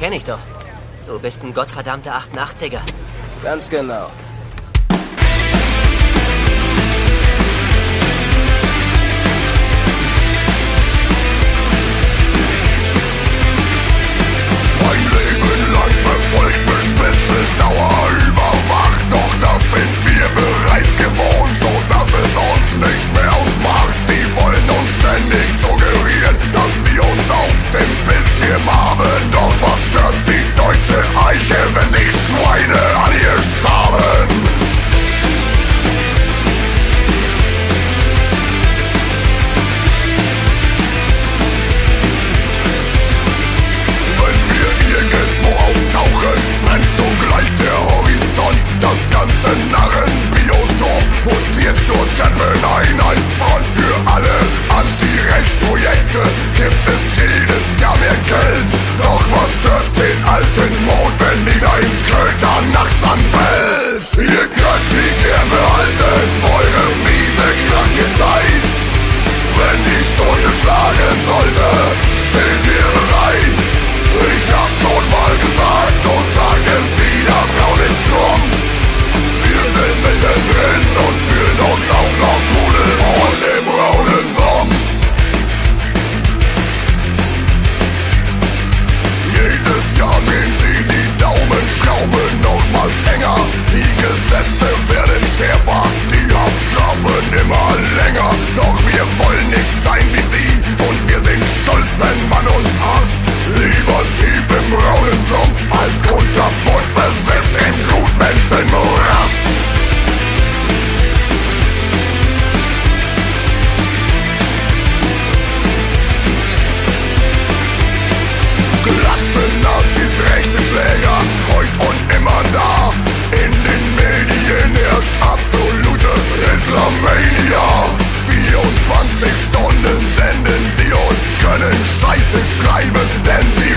kenne ich doch. Du bist ein gottverdammter 88er. Ganz genau. Mania. 24 Stunden senden sie und können Scheiße schreiben, denn sie